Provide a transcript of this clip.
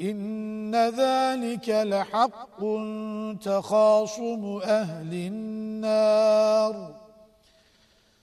إن ذلك لحق تخاصم أهل النار.